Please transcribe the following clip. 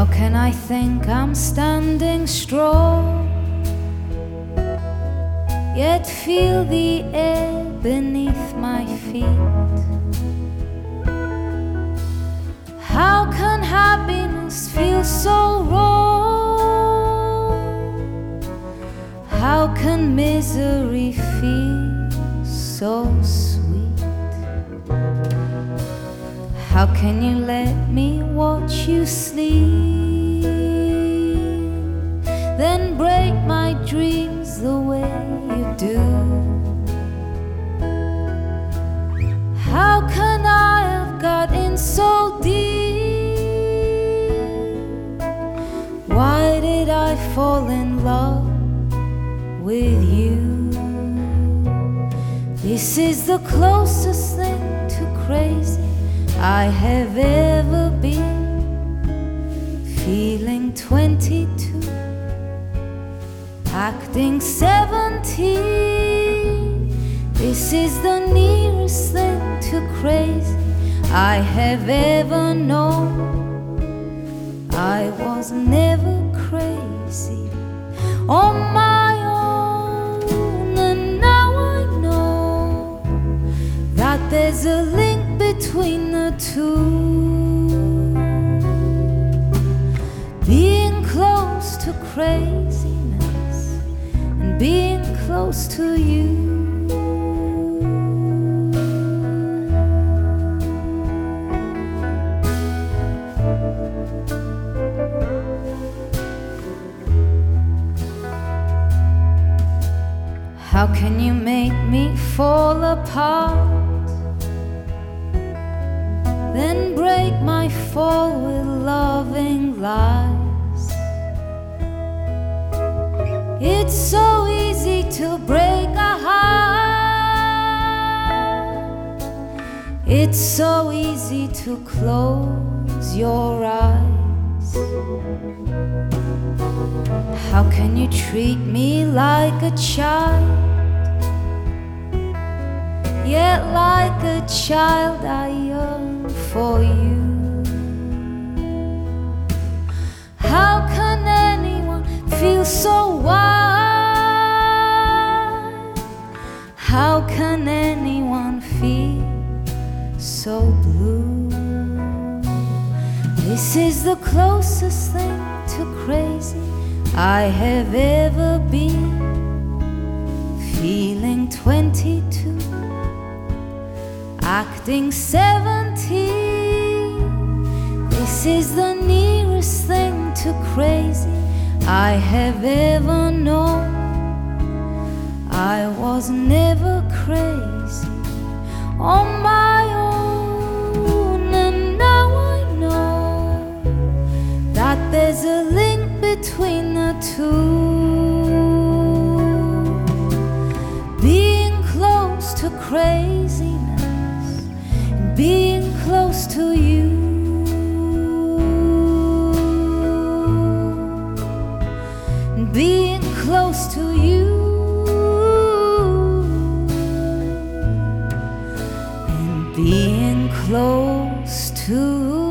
How can I think I'm standing strong? Yet feel the air beneath my feet. How can happiness feel so wrong? How can misery feel so sweet? How can you let me watch you sleep? Then break my dreams the way you do. How can I have got in so deep? Why did I fall in love with you? This is the closest thing to crazy I have ever been. Feeling 22, acting 17. This is the nearest thing to crazy I have ever known. I was never crazy on my own, and now I know that there's a link between the two. Being close to and being close to you. How can you make me fall apart? Then break my fall with loving lies. To break a heart. It's so easy to close your eyes. How can you treat me like a child? Yet, like a child, I yearn for you. How can so blue? This is the closest thing to crazy I have ever been. Feeling 22 acting 17. This is the nearest thing to crazy I have ever known. I was never crazy on my between the two. Being close to craziness and being close to you. And being close to you. And being close to